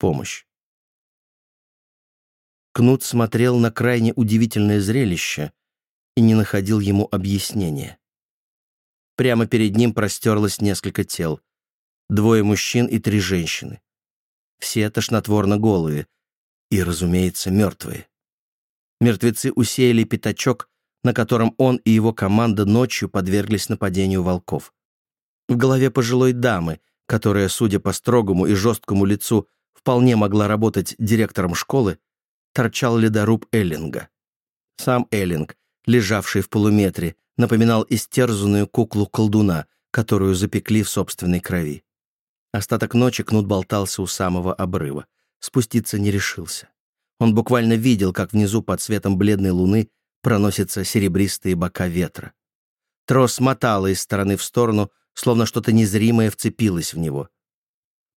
помощь. Кнут смотрел на крайне удивительное зрелище и не находил ему объяснения. Прямо перед ним простерлось несколько тел. Двое мужчин и три женщины. Все тошнотворно голые и, разумеется, мертвые. Мертвецы усеяли пятачок, на котором он и его команда ночью подверглись нападению волков. В голове пожилой дамы, которая, судя по строгому и жесткому лицу, вполне могла работать директором школы, торчал ледоруб Эллинга. Сам Эллинг, лежавший в полуметре, напоминал истерзанную куклу колдуна, которую запекли в собственной крови. Остаток ночи Кнут болтался у самого обрыва. Спуститься не решился. Он буквально видел, как внизу под светом бледной луны проносятся серебристые бока ветра. Трос мотало из стороны в сторону, словно что-то незримое вцепилось в него.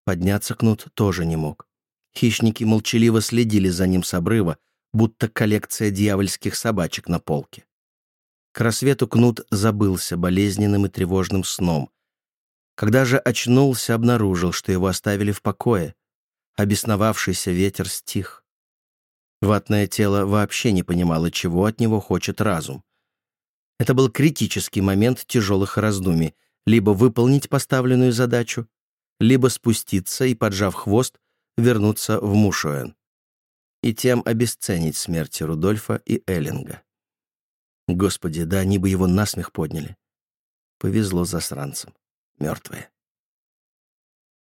Подняться Кнут тоже не мог. Хищники молчаливо следили за ним с обрыва, будто коллекция дьявольских собачек на полке. К рассвету Кнут забылся болезненным и тревожным сном. Когда же очнулся, обнаружил, что его оставили в покое. Обесновавшийся ветер стих. Ватное тело вообще не понимало, чего от него хочет разум. Это был критический момент тяжелых раздумий. Либо выполнить поставленную задачу, либо спуститься и, поджав хвост, вернуться в Мушуэн. И тем обесценить смерти Рудольфа и Эллинга. Господи, да они бы его насмех подняли. Повезло засранцам. Мертвые.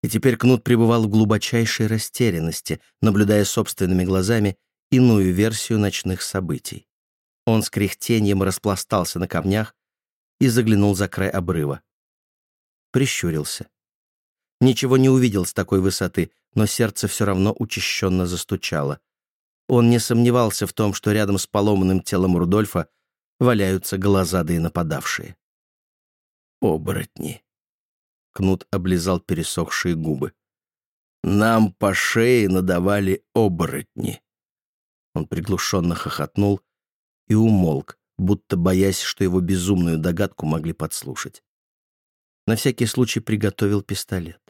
И теперь Кнут пребывал в глубочайшей растерянности, наблюдая собственными глазами иную версию ночных событий. Он с кряхтением распластался на камнях и заглянул за край обрыва. Прищурился. Ничего не увидел с такой высоты, но сердце все равно учащенно застучало. Он не сомневался в том, что рядом с поломанным телом Рудольфа валяются глазадые нападавшие. Оборотни. Кнут облизал пересохшие губы. Нам по шее надавали оборотни. Он приглушенно хохотнул и умолк, будто боясь, что его безумную догадку могли подслушать. На всякий случай приготовил пистолет.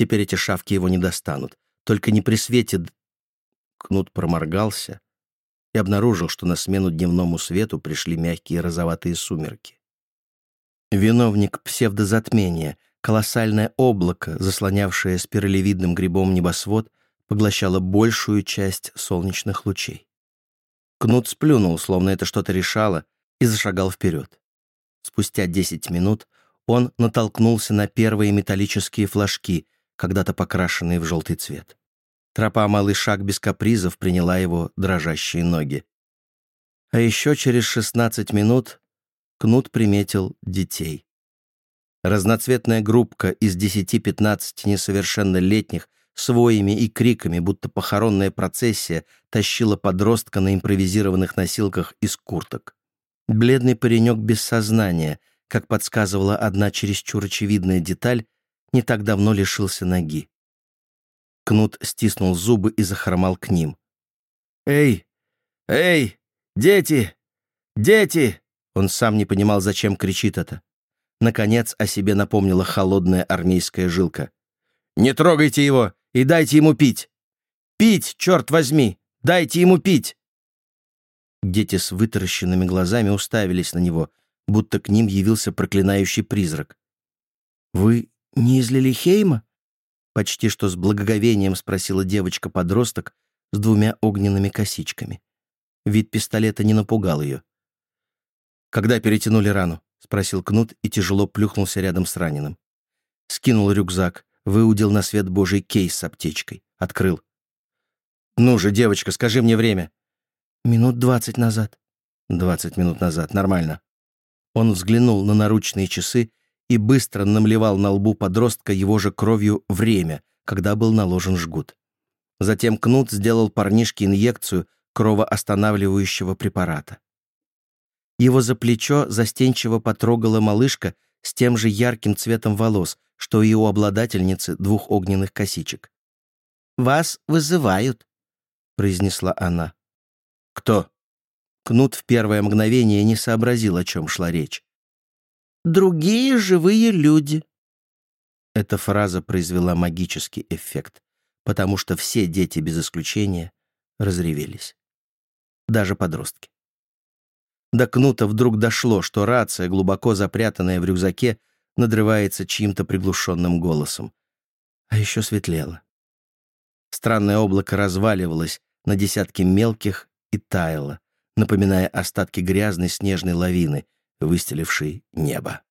Теперь эти шавки его не достанут. Только не при свете... Кнут проморгался и обнаружил, что на смену дневному свету пришли мягкие розоватые сумерки. Виновник псевдозатмения, колоссальное облако, заслонявшее спиралевидным грибом небосвод, поглощало большую часть солнечных лучей. Кнут сплюнул, словно это что-то решало, и зашагал вперед. Спустя десять минут он натолкнулся на первые металлические флажки, когда-то покрашенные в желтый цвет. Тропа «Малый шаг» без капризов приняла его дрожащие ноги. А еще через 16 минут Кнут приметил детей. Разноцветная группка из 10-15 несовершеннолетних с воями и криками, будто похоронная процессия, тащила подростка на импровизированных носилках из курток. Бледный паренек без сознания, как подсказывала одна чересчур очевидная деталь, не так давно лишился ноги. Кнут стиснул зубы и захромал к ним. «Эй! Эй! Дети! Дети!» Он сам не понимал, зачем кричит это. Наконец о себе напомнила холодная армейская жилка. «Не трогайте его и дайте ему пить! Пить, черт возьми! Дайте ему пить!» Дети с вытаращенными глазами уставились на него, будто к ним явился проклинающий призрак. «Вы «Не из Лилихейма?» — почти что с благоговением спросила девочка-подросток с двумя огненными косичками. Вид пистолета не напугал ее. «Когда перетянули рану?» — спросил Кнут и тяжело плюхнулся рядом с раненым. Скинул рюкзак, выудил на свет божий кейс с аптечкой. Открыл. «Ну же, девочка, скажи мне время». «Минут двадцать назад». «Двадцать минут назад. Нормально». Он взглянул на наручные часы и быстро намлевал на лбу подростка его же кровью время, когда был наложен жгут. Затем Кнут сделал парнишке инъекцию кровоостанавливающего препарата. Его за плечо застенчиво потрогала малышка с тем же ярким цветом волос, что и у обладательницы двух огненных косичек. «Вас вызывают», — произнесла она. «Кто?» Кнут в первое мгновение не сообразил, о чем шла речь другие живые люди». Эта фраза произвела магический эффект. потому что все дети без исключения разревелись. Даже подростки. До Кнута вдруг дошло, что рация, глубоко запрятанная в рюкзаке, надрывается чьим-то приглушенным голосом. А еще светлело. Странное облако разваливалось на десятки мелких и таяло, напоминая остатки грязной снежной лавины, выстелившей небо.